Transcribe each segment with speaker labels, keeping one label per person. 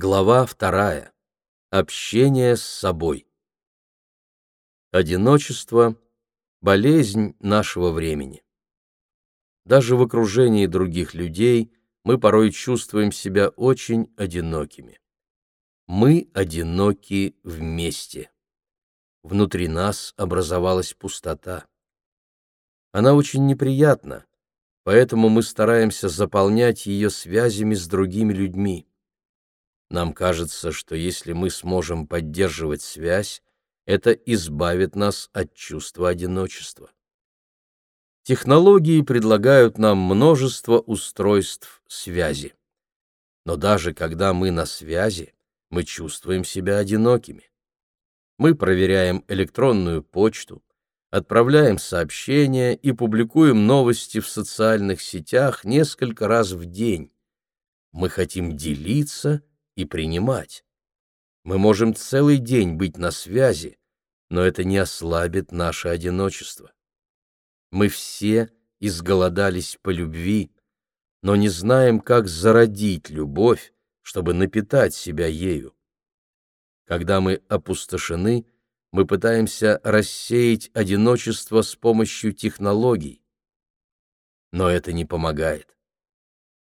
Speaker 1: Глава вторая. Общение с собой. Одиночество – болезнь нашего времени. Даже в окружении других людей мы порой чувствуем себя очень одинокими. Мы одиноки вместе. Внутри нас образовалась пустота. Она очень неприятна, поэтому мы стараемся заполнять ее связями с другими людьми. Нам кажется, что если мы сможем поддерживать связь, это избавит нас от чувства одиночества. Технологии предлагают нам множество устройств связи. Но даже когда мы на связи, мы чувствуем себя одинокими. Мы проверяем электронную почту, отправляем сообщения и публикуем новости в социальных сетях несколько раз в день. Мы хотим делиться и принимать. Мы можем целый день быть на связи, но это не ослабит наше одиночество. Мы все изголодались по любви, но не знаем, как зародить любовь, чтобы напитать себя ею. Когда мы опустошены, мы пытаемся рассеять одиночество с помощью технологий. Но это не помогает.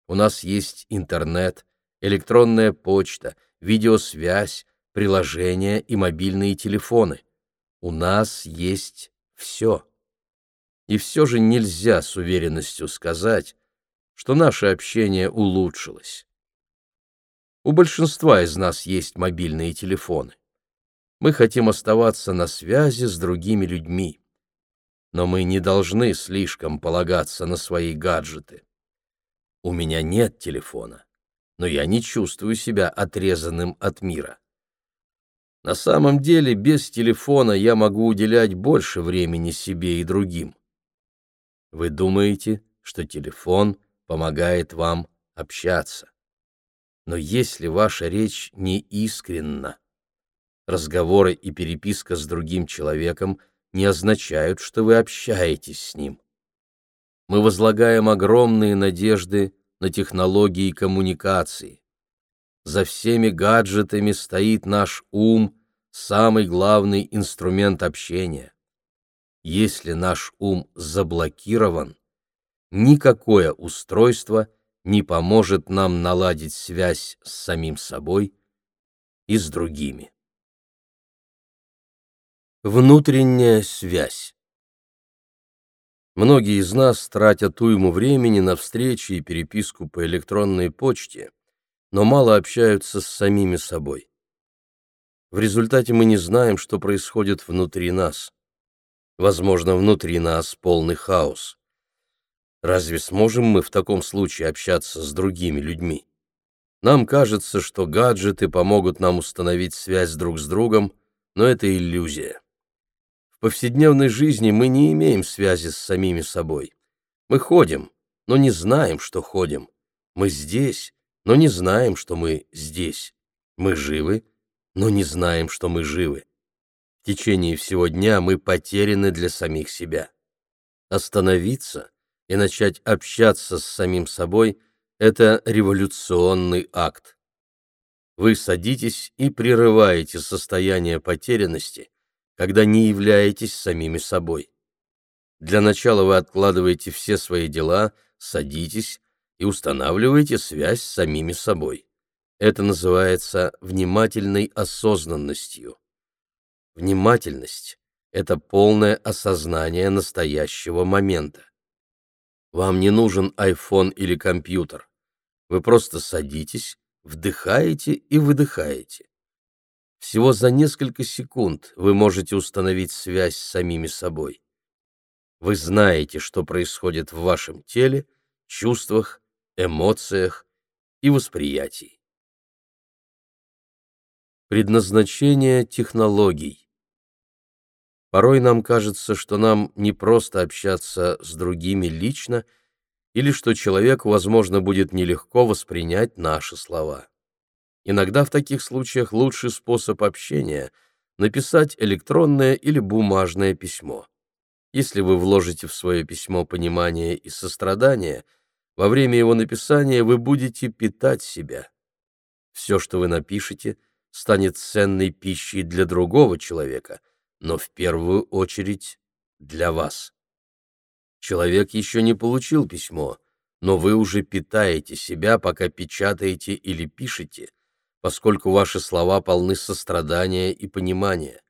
Speaker 1: У нас есть интернет, электронная почта, видеосвязь, приложения и мобильные телефоны. У нас есть все. И все же нельзя с уверенностью сказать, что наше общение улучшилось. У большинства из нас есть мобильные телефоны. Мы хотим оставаться на связи с другими людьми. Но мы не должны слишком полагаться на свои гаджеты. У меня нет телефона но я не чувствую себя отрезанным от мира. На самом деле, без телефона я могу уделять больше времени себе и другим. Вы думаете, что телефон помогает вам общаться. Но если ваша речь не искренна, разговоры и переписка с другим человеком не означают, что вы общаетесь с ним. Мы возлагаем огромные надежды на технологии коммуникации. За всеми гаджетами стоит наш ум, самый главный инструмент общения. Если наш ум заблокирован, никакое устройство не поможет нам наладить связь с самим собой и с другими. Внутренняя связь Многие из нас тратят уйму времени на встречи и переписку по электронной почте, но мало общаются с самими собой. В результате мы не знаем, что происходит внутри нас. Возможно, внутри нас полный хаос. Разве сможем мы в таком случае общаться с другими людьми? Нам кажется, что гаджеты помогут нам установить связь друг с другом, но это иллюзия повседневной жизни мы не имеем связи с самими собой. Мы ходим, но не знаем, что ходим. Мы здесь, но не знаем, что мы здесь. Мы живы, но не знаем, что мы живы. В течение всего дня мы потеряны для самих себя. Остановиться и начать общаться с самим собой – это революционный акт. Вы садитесь и прерываете состояние потерянности, когда не являетесь самими собой. Для начала вы откладываете все свои дела, садитесь и устанавливаете связь с самими собой. Это называется внимательной осознанностью. Внимательность — это полное осознание настоящего момента. Вам не нужен iPhone или компьютер. Вы просто садитесь, вдыхаете и выдыхаете. Всего за несколько секунд вы можете установить связь с самими собой. Вы знаете, что происходит в вашем теле, чувствах, эмоциях и восприятии. Предназначение технологий Порой нам кажется, что нам не просто общаться с другими лично, или что человеку, возможно, будет нелегко воспринять наши слова. Иногда в таких случаях лучший способ общения — написать электронное или бумажное письмо. Если вы вложите в свое письмо понимание и сострадание, во время его написания вы будете питать себя. Все, что вы напишете, станет ценной пищей для другого человека, но в первую очередь для вас. Человек еще не получил письмо, но вы уже питаете себя, пока печатаете или пишете, поскольку ваши слова полны сострадания и понимания.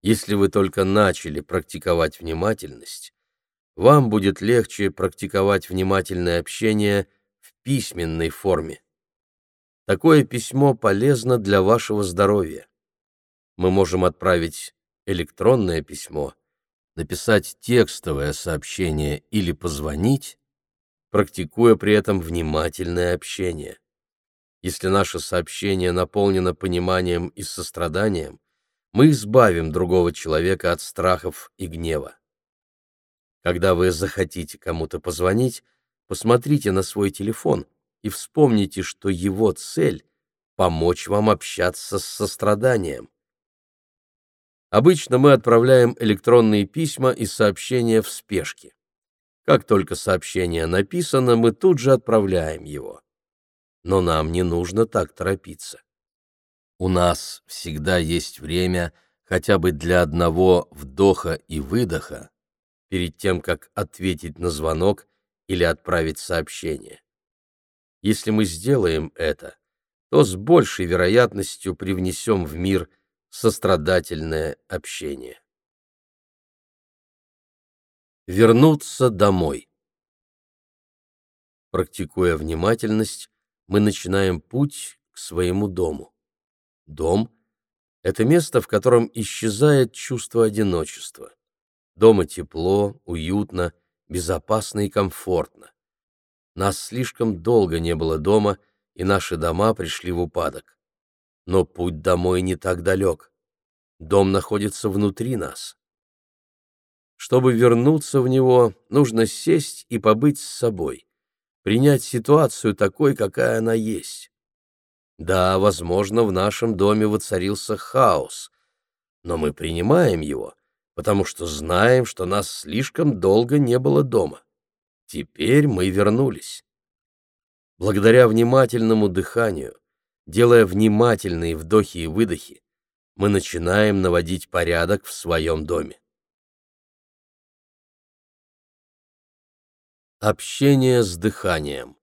Speaker 1: Если вы только начали практиковать внимательность, вам будет легче практиковать внимательное общение в письменной форме. Такое письмо полезно для вашего здоровья. Мы можем отправить электронное письмо, написать текстовое сообщение или позвонить, практикуя при этом внимательное общение. Если наше сообщение наполнено пониманием и состраданием, мы избавим другого человека от страхов и гнева. Когда вы захотите кому-то позвонить, посмотрите на свой телефон и вспомните, что его цель — помочь вам общаться с состраданием. Обычно мы отправляем электронные письма и сообщения в спешке. Как только сообщение написано, мы тут же отправляем его. Но нам не нужно так торопиться. У нас всегда есть время хотя бы для одного вдоха и выдоха перед тем, как ответить на звонок или отправить сообщение. Если мы сделаем это, то с большей вероятностью привнесем в мир сострадательное общение. Вернуться домой. Практикуя внимательность, мы начинаем путь к своему дому. Дом — это место, в котором исчезает чувство одиночества. Дома тепло, уютно, безопасно и комфортно. Нас слишком долго не было дома, и наши дома пришли в упадок. Но путь домой не так далек. Дом находится внутри нас. Чтобы вернуться в него, нужно сесть и побыть с собой, принять ситуацию такой, какая она есть. Да, возможно, в нашем доме воцарился хаос, но мы принимаем его, потому что знаем, что нас слишком долго не было дома. Теперь мы вернулись. Благодаря внимательному дыханию, делая внимательные вдохи и выдохи, мы начинаем наводить порядок в своем доме. Общение с дыханием.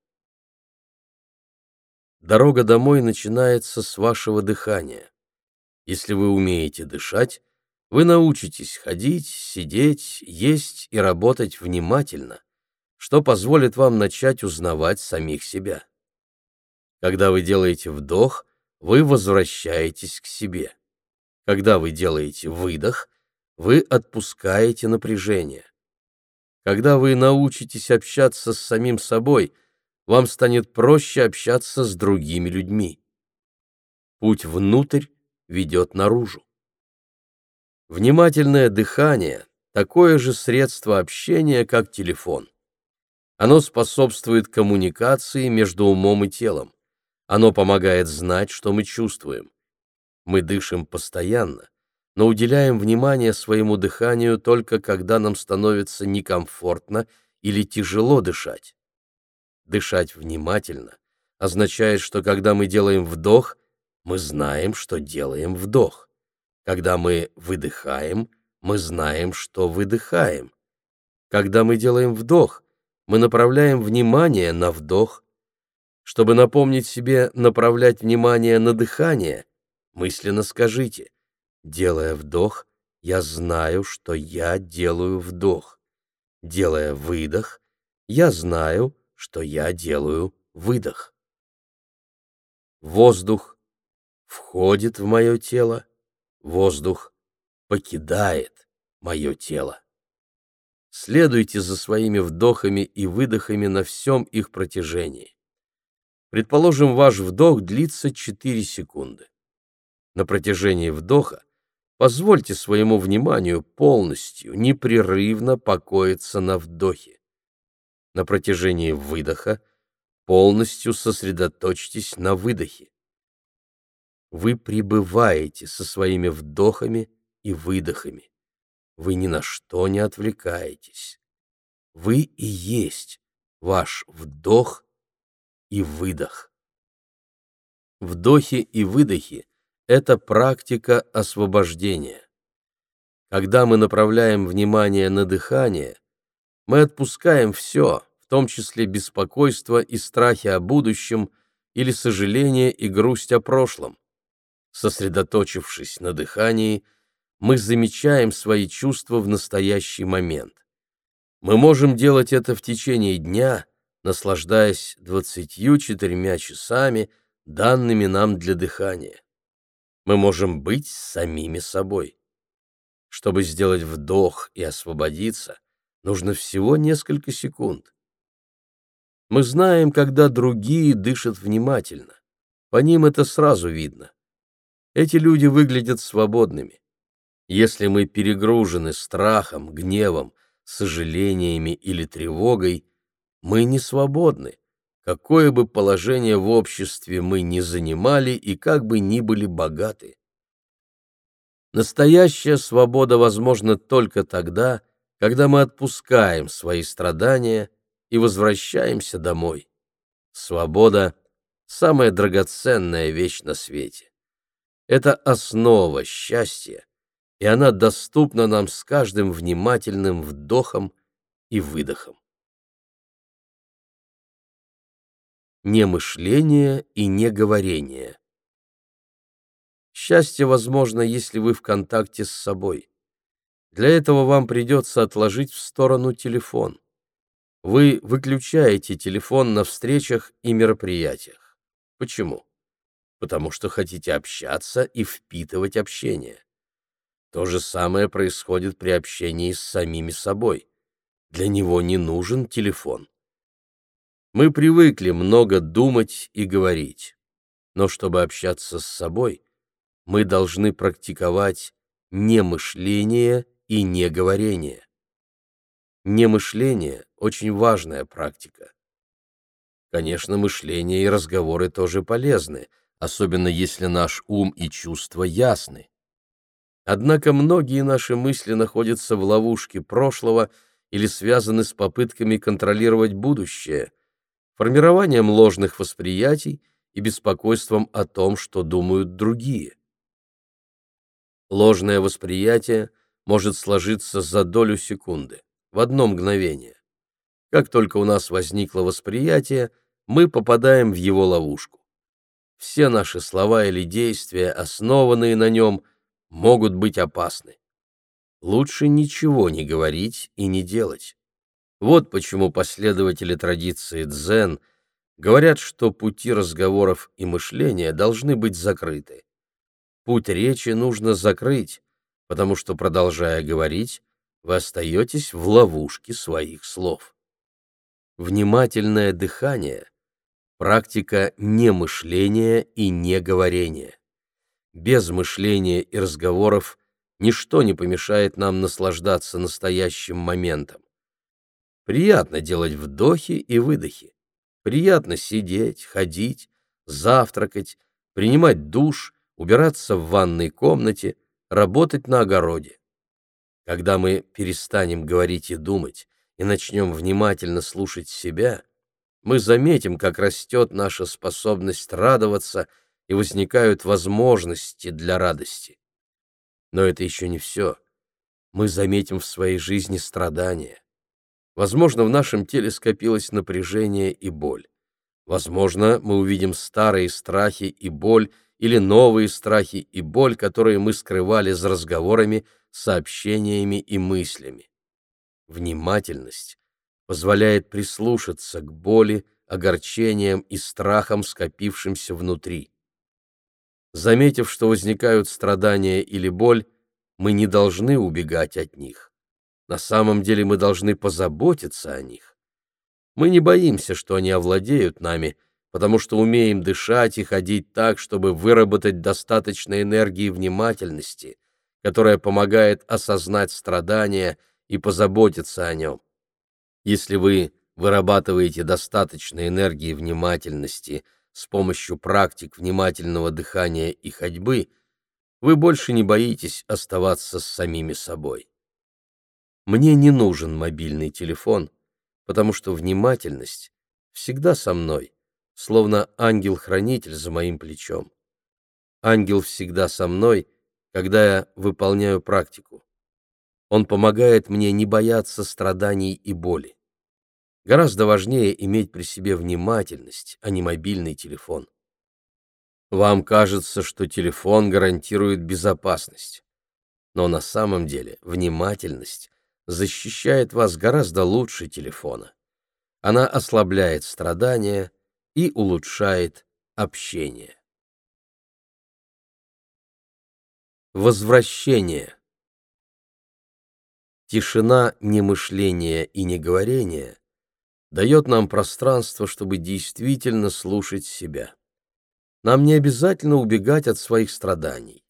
Speaker 1: Дорога домой начинается с вашего дыхания. Если вы умеете дышать, вы научитесь ходить, сидеть, есть и работать внимательно, что позволит вам начать узнавать самих себя. Когда вы делаете вдох, вы возвращаетесь к себе. Когда вы делаете выдох, вы отпускаете напряжение. Когда вы научитесь общаться с самим собой, вам станет проще общаться с другими людьми. Путь внутрь ведет наружу. Внимательное дыхание – такое же средство общения, как телефон. Оно способствует коммуникации между умом и телом. Оно помогает знать, что мы чувствуем. Мы дышим постоянно, но уделяем внимание своему дыханию только когда нам становится некомфортно или тяжело дышать. Дышать внимательно означает, что когда мы делаем вдох, мы знаем, что делаем вдох. Когда мы выдыхаем, мы знаем, что выдыхаем. Когда мы делаем вдох, мы направляем внимание на вдох. Чтобы напомнить себе направлять внимание на дыхание, мысленно скажите Делая вдох, я знаю, что я делаю вдох. Делая выдох, я знаю, что я делаю выдох. Воздух входит в мое тело, воздух покидает мое тело. Следуйте за своими вдохами и выдохами на всем их протяжении. Предположим, ваш вдох длится 4 секунды. На протяжении вдоха Позвольте своему вниманию полностью, непрерывно покоиться на вдохе. На протяжении выдоха полностью сосредоточьтесь на выдохе. Вы пребываете со своими вдохами и выдохами. Вы ни на что не отвлекаетесь. Вы и есть ваш вдох и выдох. Вдохи и выдохи — это практика освобождения. Когда мы направляем внимание на дыхание, мы отпускаем все, в том числе беспокойство и страхи о будущем или сожаление и грусть о прошлом. Сосредоточившись на дыхании, мы замечаем свои чувства в настоящий момент. Мы можем делать это в течение дня, наслаждаясь 24 часами, данными нам для дыхания. Мы можем быть самими собой. Чтобы сделать вдох и освободиться, нужно всего несколько секунд. Мы знаем, когда другие дышат внимательно. По ним это сразу видно. Эти люди выглядят свободными. Если мы перегружены страхом, гневом, сожалениями или тревогой, мы не свободны, какое бы положение в обществе мы ни занимали и как бы ни были богаты. Настоящая свобода возможна только тогда, когда мы отпускаем свои страдания и возвращаемся домой. Свобода — самая драгоценная вещь на свете. Это основа счастья, и она доступна нам с каждым внимательным вдохом и выдохом. Не мышление и не говорение. Счастье возможно, если вы в контакте с собой. Для этого вам придется отложить в сторону телефон. Вы выключаете телефон на встречах и мероприятиях. Почему? Потому что хотите общаться и впитывать общение. То же самое происходит при общении с самими собой. Для него не нужен телефон. Мы привыкли много думать и говорить, но чтобы общаться с собой, мы должны практиковать не мышление и не говорение. Немышление — очень важная практика. Конечно, мышление и разговоры тоже полезны, особенно если наш ум и чувства ясны. Однако многие наши мысли находятся в ловушке прошлого или связаны с попытками контролировать будущее, формированием ложных восприятий и беспокойством о том, что думают другие. Ложное восприятие может сложиться за долю секунды, в одно мгновение. Как только у нас возникло восприятие, мы попадаем в его ловушку. Все наши слова или действия, основанные на нем, могут быть опасны. Лучше ничего не говорить и не делать. Вот почему последователи традиции дзен говорят, что пути разговоров и мышления должны быть закрыты. Путь речи нужно закрыть, потому что, продолжая говорить, вы остаетесь в ловушке своих слов. Внимательное дыхание — практика не мышления и не говорения. Без мышления и разговоров ничто не помешает нам наслаждаться настоящим моментом. Приятно делать вдохи и выдохи. Приятно сидеть, ходить, завтракать, принимать душ, убираться в ванной комнате, работать на огороде. Когда мы перестанем говорить и думать и начнем внимательно слушать себя, мы заметим, как растет наша способность радоваться и возникают возможности для радости. Но это еще не все. Мы заметим в своей жизни страдания. Возможно, в нашем теле скопилось напряжение и боль. Возможно, мы увидим старые страхи и боль или новые страхи и боль, которые мы скрывали за разговорами, сообщениями и мыслями. Внимательность позволяет прислушаться к боли, огорчениям и страхам, скопившимся внутри. Заметив, что возникают страдания или боль, мы не должны убегать от них. На самом деле мы должны позаботиться о них. Мы не боимся, что они овладеют нами, потому что умеем дышать и ходить так, чтобы выработать достаточно энергии внимательности, которая помогает осознать страдания и позаботиться о нем. Если вы вырабатываете достаточно энергии внимательности с помощью практик внимательного дыхания и ходьбы, вы больше не боитесь оставаться с самими собой. Мне не нужен мобильный телефон, потому что внимательность всегда со мной, словно ангел-хранитель за моим плечом. Ангел всегда со мной, когда я выполняю практику. Он помогает мне не бояться страданий и боли. Гораздо важнее иметь при себе внимательность, а не мобильный телефон. Вам кажется, что телефон гарантирует безопасность. Но на самом деле внимательность защищает вас гораздо лучше телефона. Она ослабляет страдания и улучшает общение. Возвращение. Тишина немышления и неговорения дает нам пространство, чтобы действительно слушать себя. Нам не обязательно убегать от своих страданий.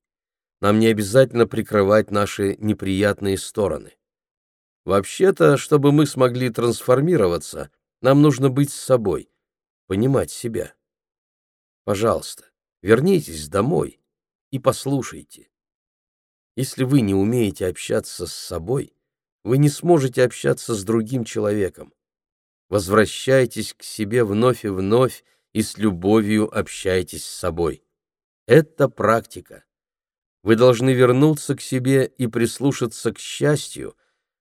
Speaker 1: Нам не обязательно прикрывать наши неприятные стороны. Вообще-то, чтобы мы смогли трансформироваться, нам нужно быть с собой, понимать себя. Пожалуйста, вернитесь домой и послушайте. Если вы не умеете общаться с собой, вы не сможете общаться с другим человеком. Возвращайтесь к себе вновь и вновь и с любовью общайтесь с собой. Это практика. Вы должны вернуться к себе и прислушаться к счастью,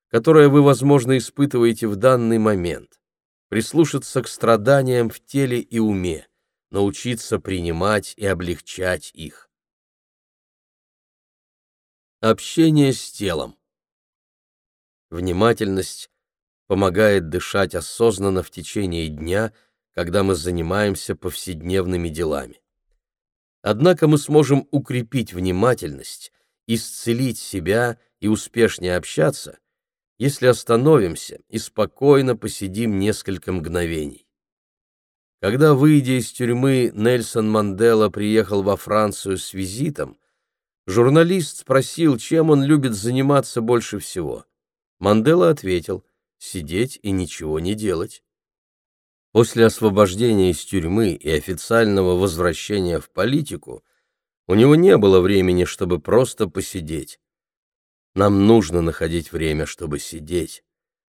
Speaker 1: которое вы, возможно, испытываете в данный момент, прислушаться к страданиям в теле и уме, научиться принимать и облегчать их. Общение с телом. Внимательность помогает дышать осознанно в течение дня, когда мы занимаемся повседневными делами. Однако мы сможем укрепить внимательность, исцелить себя и успешнее общаться, если остановимся и спокойно посидим несколько мгновений. Когда, выйдя из тюрьмы, Нельсон Мандела приехал во Францию с визитом, журналист спросил, чем он любит заниматься больше всего. Мандела ответил «сидеть и ничего не делать». После освобождения из тюрьмы и официального возвращения в политику у него не было времени, чтобы просто посидеть. Нам нужно находить время, чтобы сидеть,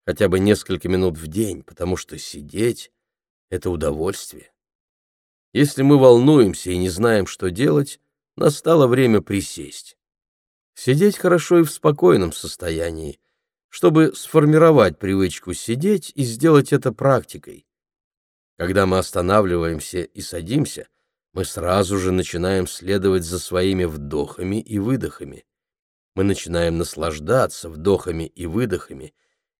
Speaker 1: хотя бы несколько минут в день, потому что сидеть — это удовольствие. Если мы волнуемся и не знаем, что делать, настало время присесть. Сидеть хорошо и в спокойном состоянии, чтобы сформировать привычку сидеть и сделать это практикой. Когда мы останавливаемся и садимся, мы сразу же начинаем следовать за своими вдохами и выдохами мы начинаем наслаждаться вдохами и выдохами,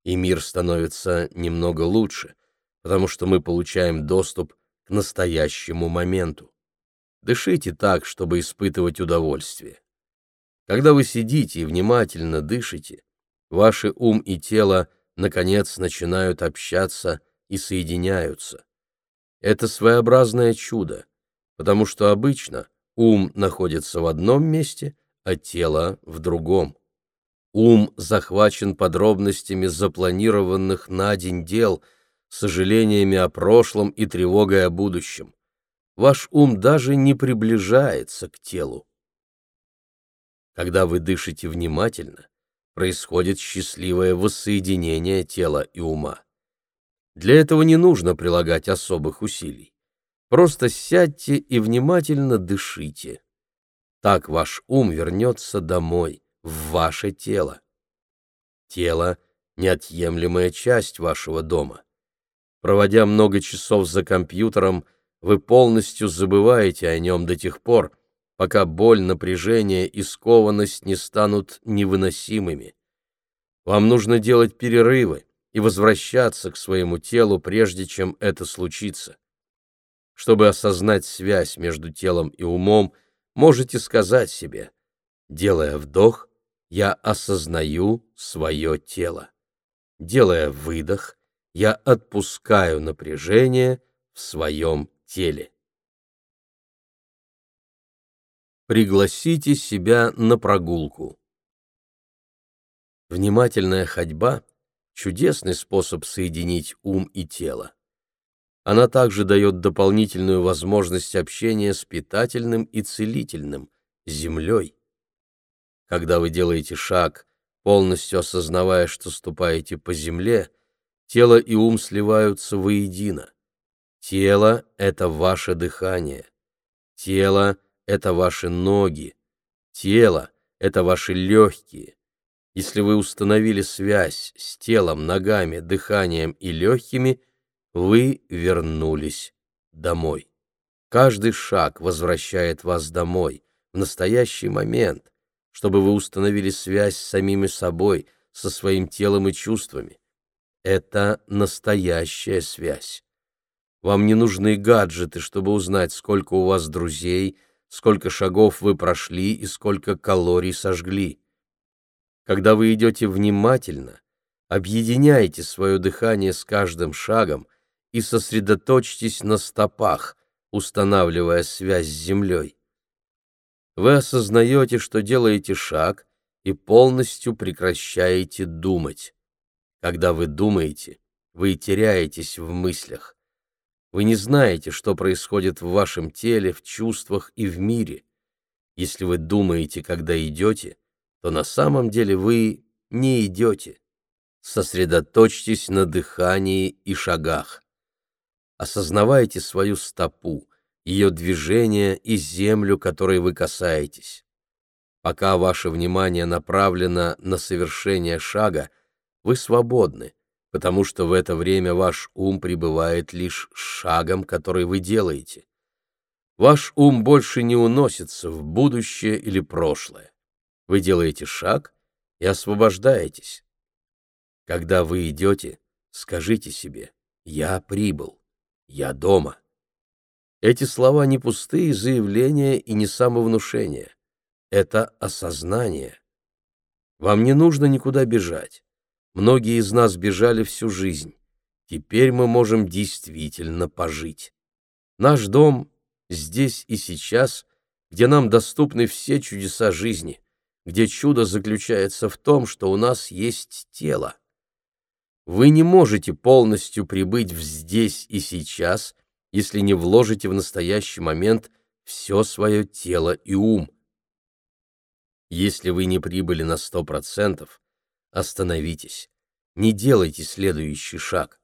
Speaker 1: и мир становится немного лучше, потому что мы получаем доступ к настоящему моменту. Дышите так, чтобы испытывать удовольствие. Когда вы сидите и внимательно дышите, ваши ум и тело наконец начинают общаться и соединяются. Это своеобразное чудо, потому что обычно ум находится в одном месте, а тело в другом. Ум захвачен подробностями запланированных на день дел, сожалениями о прошлом и тревогой о будущем. Ваш ум даже не приближается к телу. Когда вы дышите внимательно, происходит счастливое воссоединение тела и ума. Для этого не нужно прилагать особых усилий. Просто сядьте и внимательно дышите. Так ваш ум вернется домой, в ваше тело. Тело — неотъемлемая часть вашего дома. Проводя много часов за компьютером, вы полностью забываете о нем до тех пор, пока боль, напряжение и скованность не станут невыносимыми. Вам нужно делать перерывы и возвращаться к своему телу, прежде чем это случится. Чтобы осознать связь между телом и умом, можете сказать себе, делая вдох, я осознаю свое тело. Делая выдох, я отпускаю напряжение в своем теле. Пригласите себя на прогулку. Внимательная ходьба — чудесный способ соединить ум и тело. Она также дает дополнительную возможность общения с питательным и целительным, землей. Когда вы делаете шаг, полностью осознавая, что ступаете по земле, тело и ум сливаются воедино. Тело — это ваше дыхание. Тело — это ваши ноги. Тело — это ваши легкие. Если вы установили связь с телом, ногами, дыханием и легкими, вы вернулись домой. Каждый шаг возвращает вас домой, в настоящий момент, чтобы вы установили связь с самими собой, со своим телом и чувствами. Это настоящая связь. Вам не нужны гаджеты, чтобы узнать, сколько у вас друзей, сколько шагов вы прошли и сколько калорий сожгли. Когда вы идете внимательно, объединяйте свое дыхание с каждым шагом и сосредоточьтесь на стопах, устанавливая связь с землей. Вы осознаете, что делаете шаг и полностью прекращаете думать. Когда вы думаете, вы теряетесь в мыслях. Вы не знаете, что происходит в вашем теле, в чувствах и в мире. Если вы думаете, когда идете, то на самом деле вы не идете. Сосредоточьтесь на дыхании и шагах. Осознавайте свою стопу, ее движение и землю, которой вы касаетесь. Пока ваше внимание направлено на совершение шага, вы свободны, потому что в это время ваш ум пребывает лишь шагом, который вы делаете. Ваш ум больше не уносится в будущее или прошлое. Вы делаете шаг и освобождаетесь. Когда вы идете, скажите себе «Я прибыл, я дома». Эти слова не пустые заявления и не самовнушение. Это осознание. Вам не нужно никуда бежать. Многие из нас бежали всю жизнь. Теперь мы можем действительно пожить. Наш дом здесь и сейчас, где нам доступны все чудеса жизни где чудо заключается в том, что у нас есть тело. Вы не можете полностью прибыть в здесь и сейчас, если не вложите в настоящий момент все свое тело и ум. Если вы не прибыли на сто процентов, остановитесь, не делайте следующий шаг.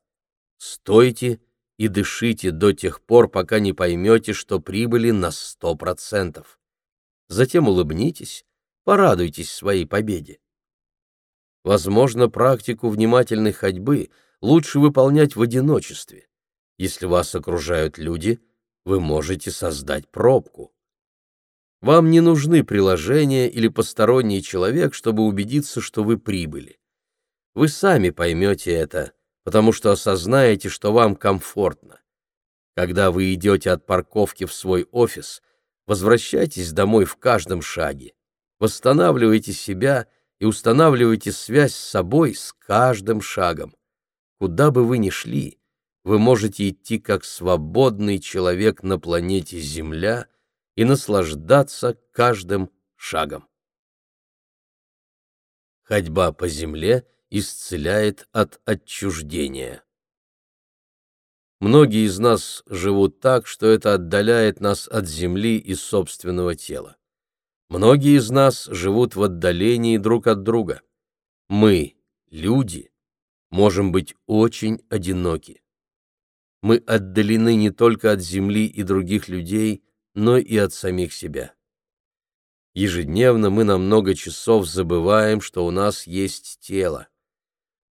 Speaker 1: Стойте и дышите до тех пор, пока не поймете, что прибыли на сто процентов. Затем улыбнитесь Порадуйтесь своей победе. Возможно, практику внимательной ходьбы лучше выполнять в одиночестве. Если вас окружают люди, вы можете создать пробку. Вам не нужны приложения или посторонний человек, чтобы убедиться, что вы прибыли. Вы сами поймете это, потому что осознаете, что вам комфортно. Когда вы идете от парковки в свой офис, возвращайтесь домой в каждом шаге восстанавливайте себя и устанавливайте связь с собой с каждым шагом. Куда бы вы ни шли, вы можете идти как свободный человек на планете Земля и наслаждаться каждым шагом. Ходьба по земле исцеляет от отчуждения. Многие из нас живут так, что это отдаляет нас от земли и собственного тела. Многие из нас живут в отдалении друг от друга. Мы, люди, можем быть очень одиноки. Мы отдалены не только от Земли и других людей, но и от самих себя. Ежедневно мы на много часов забываем, что у нас есть тело.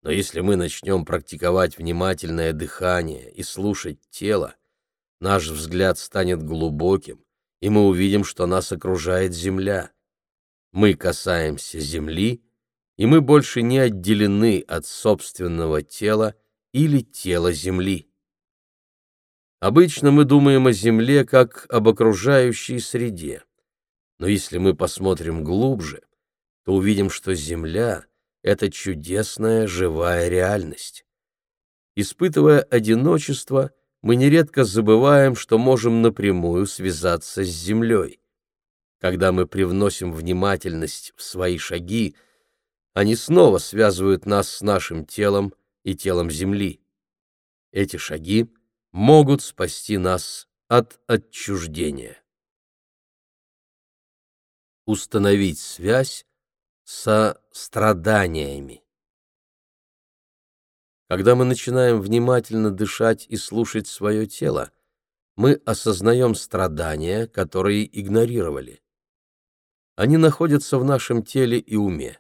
Speaker 1: Но если мы начнем практиковать внимательное дыхание и слушать тело, наш взгляд станет глубоким, и мы увидим, что нас окружает земля. Мы касаемся земли, и мы больше не отделены от собственного тела или тела земли. Обычно мы думаем о земле как об окружающей среде. Но если мы посмотрим глубже, то увидим, что земля — это чудесная живая реальность. Испытывая одиночество — мы нередко забываем, что можем напрямую связаться с землей. Когда мы привносим внимательность в свои шаги, они снова связывают нас с нашим телом и телом земли. Эти шаги могут спасти нас от отчуждения. Установить связь со страданиями. Когда мы начинаем внимательно дышать и слушать свое тело, мы осознаем страдания, которые игнорировали. Они находятся в нашем теле и уме.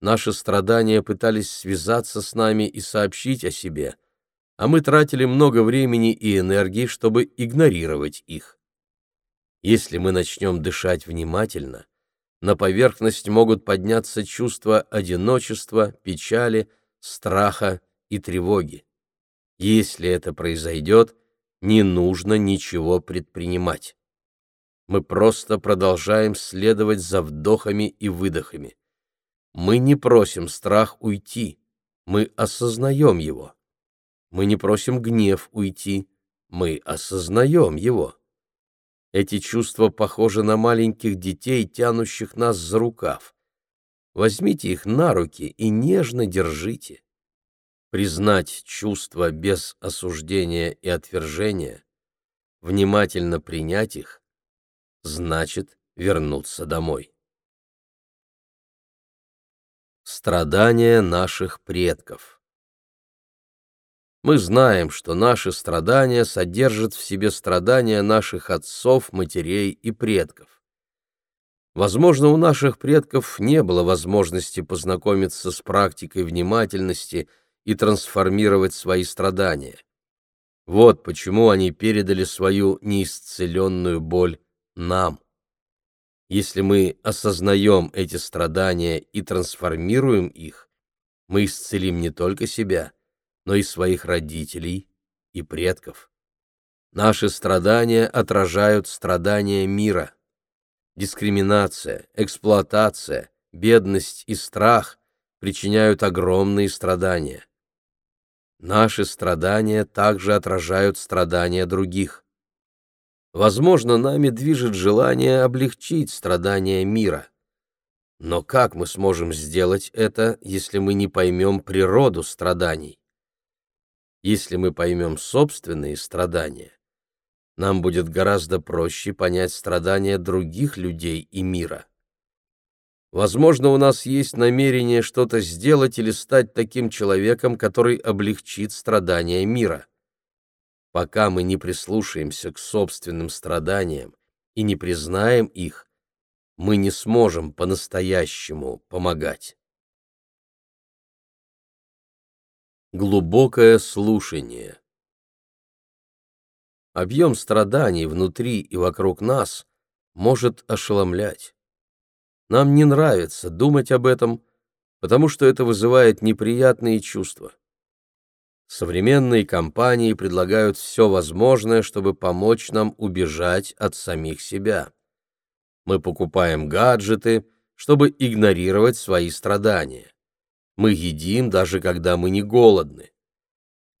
Speaker 1: Наши страдания пытались связаться с нами и сообщить о себе, а мы тратили много времени и энергии, чтобы игнорировать их. Если мы начнем дышать внимательно, на поверхность могут подняться чувства одиночества, печали, страха и тревоги. Если это произойдет, не нужно ничего предпринимать. Мы просто продолжаем следовать за вдохами и выдохами. Мы не просим страх уйти, мы осознаем его. Мы не просим гнев уйти, мы осознаем его. Эти чувства похожи на маленьких детей, тянущих нас за рукав. Возьмите их на руки и нежно держите. Признать чувства без осуждения и отвержения, внимательно принять их, значит вернуться домой. Страдания наших предков Мы знаем, что наши страдания содержат в себе страдания наших отцов, матерей и предков. Возможно, у наших предков не было возможности познакомиться с практикой внимательности и трансформировать свои страдания. Вот почему они передали свою неисцеленную боль нам. Если мы осознаем эти страдания и трансформируем их, мы исцелим не только себя, но и своих родителей и предков. Наши страдания отражают страдания мира. Дискриминация, эксплуатация, бедность и страх причиняют огромные страдания. Наши страдания также отражают страдания других. Возможно, нами движет желание облегчить страдания мира. Но как мы сможем сделать это, если мы не поймем природу страданий? Если мы поймем собственные страдания, нам будет гораздо проще понять страдания других людей и мира. Возможно, у нас есть намерение что-то сделать или стать таким человеком, который облегчит страдания мира. Пока мы не прислушаемся к собственным страданиям и не признаем их, мы не сможем по-настоящему помогать. Глубокое слушание Объем страданий внутри и вокруг нас может ошеломлять. Нам не нравится думать об этом, потому что это вызывает неприятные чувства. Современные компании предлагают все возможное, чтобы помочь нам убежать от самих себя. Мы покупаем гаджеты, чтобы игнорировать свои страдания. Мы едим, даже когда мы не голодны.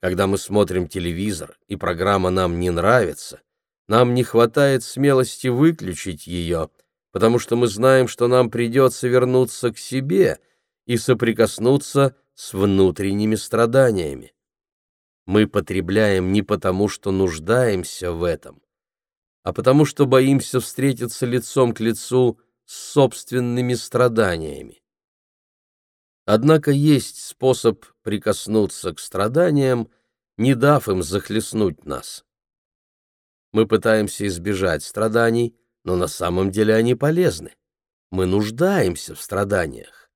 Speaker 1: Когда мы смотрим телевизор, и программа нам не нравится, нам не хватает смелости выключить ее, потому что мы знаем, что нам придется вернуться к себе и соприкоснуться с внутренними страданиями. Мы потребляем не потому, что нуждаемся в этом, а потому что боимся встретиться лицом к лицу с собственными страданиями. Однако есть способ прикоснуться к страданиям, не дав им захлестнуть нас. Мы пытаемся избежать страданий, но на самом деле они полезны. Мы нуждаемся в страданиях.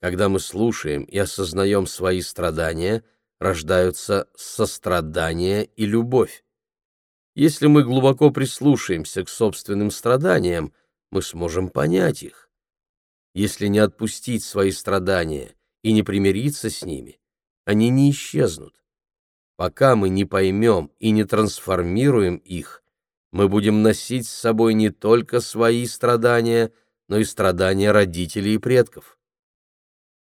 Speaker 1: Когда мы слушаем и осознаем свои страдания – рождаются сострадание и любовь. Если мы глубоко прислушаемся к собственным страданиям, мы сможем понять их. Если не отпустить свои страдания и не примириться с ними, они не исчезнут. Пока мы не поймем и не трансформируем их, мы будем носить с собой не только свои страдания, но и страдания родителей и предков.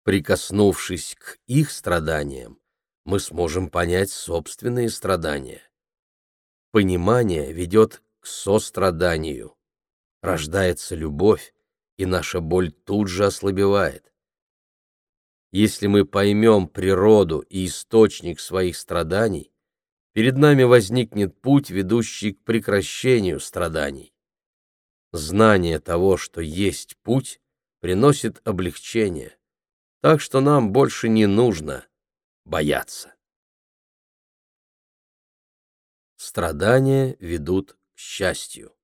Speaker 1: Прикоснувшись к их страданиям, мы сможем понять собственные страдания. Понимание ведет к состраданию. Рождается любовь, и наша боль тут же ослабевает. Если мы поймем природу и источник своих страданий, перед нами возникнет путь, ведущий к прекращению страданий. Знание того, что есть путь, приносит облегчение, так что нам больше не нужно бояться. Страдания ведут к счастью.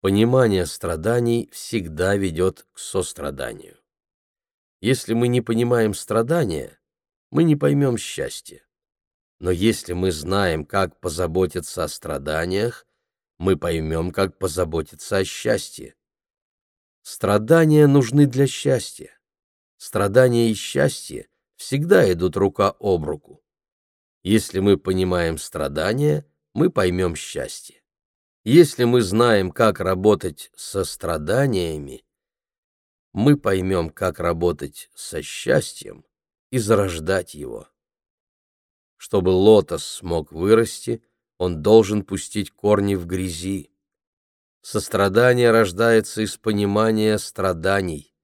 Speaker 1: Понимание страданий всегда ведет к состраданию. Если мы не понимаем страдания, мы не поймем счастья. Но если мы знаем, как позаботиться о страданиях, мы поймем, как позаботиться о счастье. Страдания нужны для счастья. Страдания и счастье всегда идут рука об руку. Если мы понимаем страдания, мы поймем счастье. Если мы знаем, как работать со страданиями, мы поймем, как работать со счастьем и зарождать его. Чтобы лотос смог вырасти, он должен пустить корни в грязи. Сострадание рождается из понимания страданий.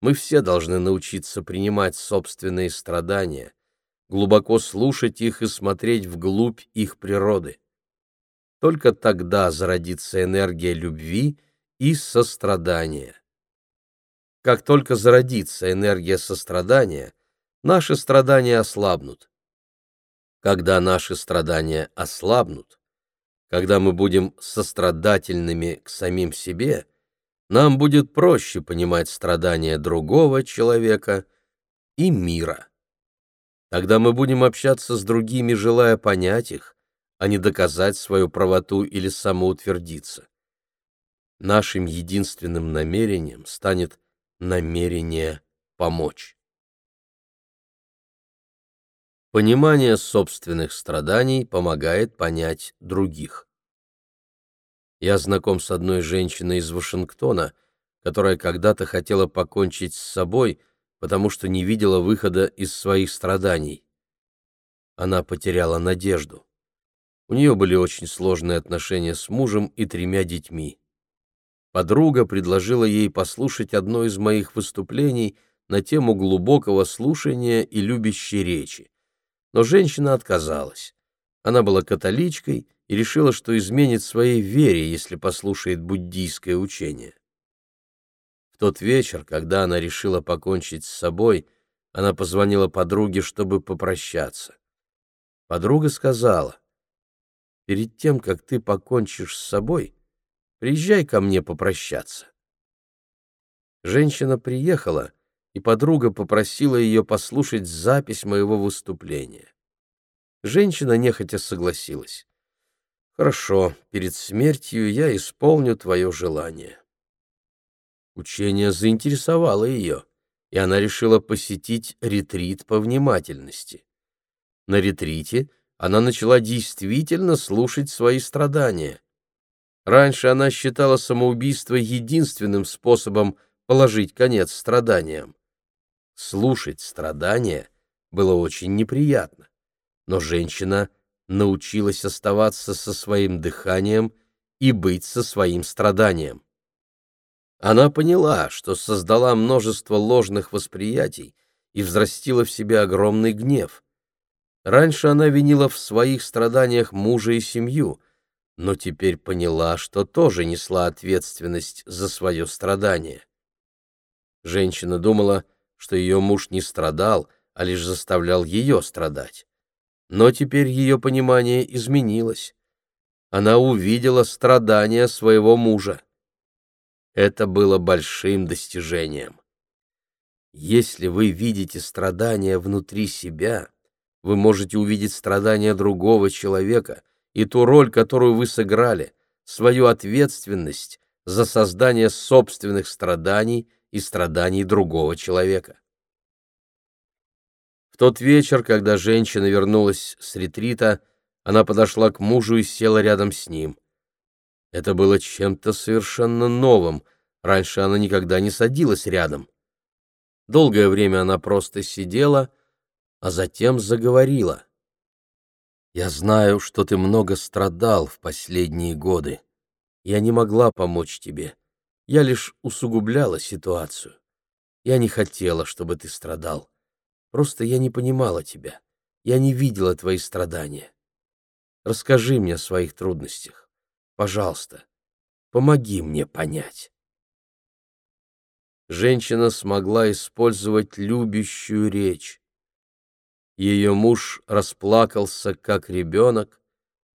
Speaker 1: Мы все должны научиться принимать собственные страдания, глубоко слушать их и смотреть вглубь их природы. Только тогда зародится энергия любви и сострадания. Как только зародится энергия сострадания, наши страдания ослабнут. Когда наши страдания ослабнут, когда мы будем сострадательными к самим себе, нам будет проще понимать страдания другого человека и мира. Тогда мы будем общаться с другими, желая понять их, а не доказать свою правоту или самоутвердиться. Нашим единственным намерением станет намерение помочь. Понимание собственных страданий помогает понять других. Я знаком с одной женщиной из Вашингтона, которая когда-то хотела покончить с собой, потому что не видела выхода из своих страданий. Она потеряла надежду. У нее были очень сложные отношения с мужем и тремя детьми. Подруга предложила ей послушать одно из моих выступлений на тему глубокого слушания и любящей речи. Но женщина отказалась. Она была католичкой и решила, что изменит своей вере, если послушает буддийское учение. В тот вечер, когда она решила покончить с собой, она позвонила подруге, чтобы попрощаться. Подруга сказала, перед тем, как ты покончишь с собой, приезжай ко мне попрощаться. Женщина приехала, и подруга попросила ее послушать запись моего выступления. Женщина нехотя согласилась. «Хорошо, перед смертью я исполню твое желание». Учение заинтересовало ее, и она решила посетить ретрит по внимательности. На ретрите – она начала действительно слушать свои страдания. Раньше она считала самоубийство единственным способом положить конец страданиям. Слушать страдания было очень неприятно, но женщина научилась оставаться со своим дыханием и быть со своим страданием. Она поняла, что создала множество ложных восприятий и взрастила в себе огромный гнев. Раньше она винила в своих страданиях мужа и семью, но теперь поняла, что тоже несла ответственность за свое страдание. Женщина думала, что ее муж не страдал, а лишь заставлял ее страдать. Но теперь ее понимание изменилось. Она увидела страдания своего мужа. Это было большим достижением. Если вы видите страдания внутри себя, вы можете увидеть страдания другого человека и ту роль, которую вы сыграли, свою ответственность за создание собственных страданий и страданий другого человека. В тот вечер, когда женщина вернулась с ретрита, она подошла к мужу и села рядом с ним. Это было чем-то совершенно новым, раньше она никогда не садилась рядом. Долгое время она просто сидела, а затем заговорила. «Я знаю, что ты много страдал в последние годы. Я не могла помочь тебе. Я лишь усугубляла ситуацию. Я не хотела, чтобы ты страдал. Просто я не понимала тебя. Я не видела твои страдания. Расскажи мне о своих трудностях. Пожалуйста, помоги мне понять». женщина смогла использовать любящую речь. Ее муж расплакался, как ребенок,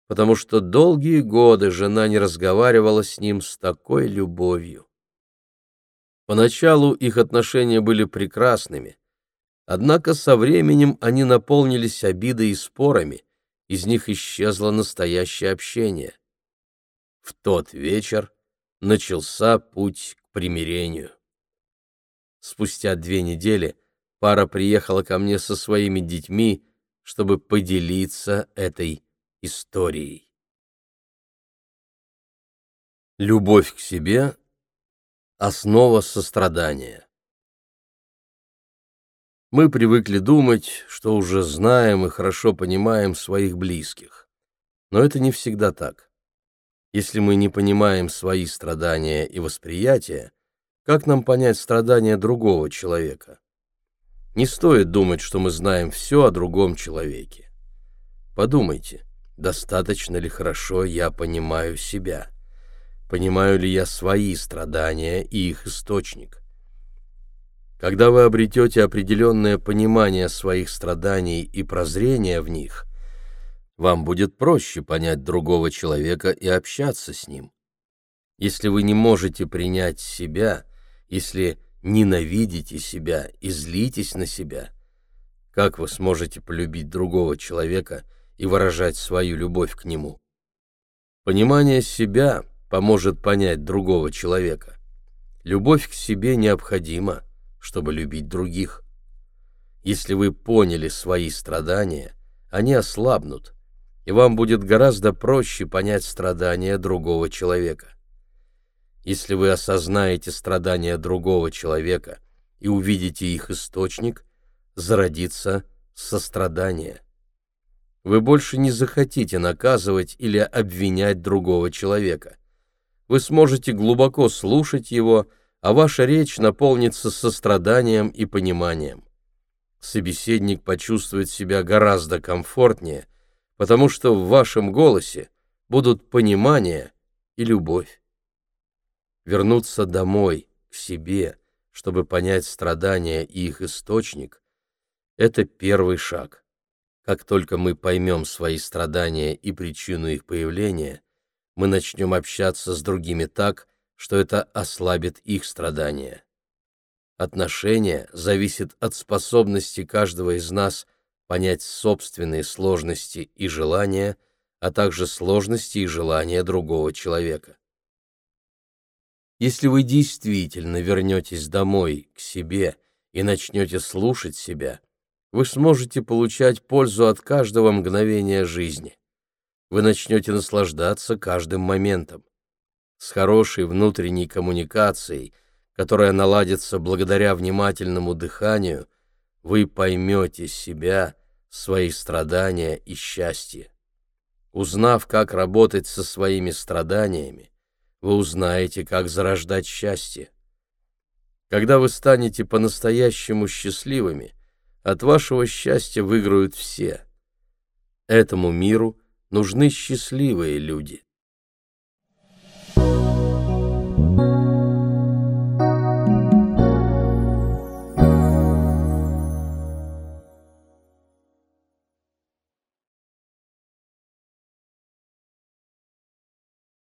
Speaker 1: потому что долгие годы жена не разговаривала с ним с такой любовью. Поначалу их отношения были прекрасными, однако со временем они наполнились обидой и спорами, из них исчезло настоящее общение. В тот вечер начался путь к примирению. Спустя две недели пара приехала ко мне со своими детьми, чтобы поделиться этой историей. Любовь к себе — основа сострадания. Мы привыкли думать, что уже знаем и хорошо понимаем своих близких. Но это не всегда так. Если мы не понимаем свои страдания и восприятия, как нам понять страдания другого человека? Не стоит думать, что мы знаем все о другом человеке. Подумайте, достаточно ли хорошо я понимаю себя? Понимаю ли я свои страдания и их источник? Когда вы обретете определенное понимание своих страданий и прозрение в них, вам будет проще понять другого человека и общаться с ним. Если вы не можете принять себя, если ненавидите себя и злитесь на себя, как вы сможете полюбить другого человека и выражать свою любовь к нему? Понимание себя поможет понять другого человека. Любовь к себе необходима, чтобы любить других. Если вы поняли свои страдания, они ослабнут, и вам будет гораздо проще понять страдания другого человека. Если вы осознаете страдания другого человека и увидите их источник, зародится сострадание. Вы больше не захотите наказывать или обвинять другого человека. Вы сможете глубоко слушать его, а ваша речь наполнится состраданием и пониманием. Собеседник почувствует себя гораздо комфортнее – потому что в вашем голосе будут понимание и любовь. Вернуться домой, к себе, чтобы понять страдания и их источник, это первый шаг. Как только мы поймем свои страдания и причину их появления, мы начнем общаться с другими так, что это ослабит их страдания. Отношение зависит от способности каждого из нас понять собственные сложности и желания, а также сложности и желания другого человека. Если вы действительно вернетесь домой, к себе, и начнете слушать себя, вы сможете получать пользу от каждого мгновения жизни. Вы начнете наслаждаться каждым моментом. С хорошей внутренней коммуникацией, которая наладится благодаря внимательному дыханию, вы поймете себя, свои страдания и счастье. Узнав, как работать со своими страданиями, вы узнаете, как зарождать счастье. Когда вы станете по-настоящему счастливыми, от вашего счастья выиграют все. Этому миру нужны счастливые люди.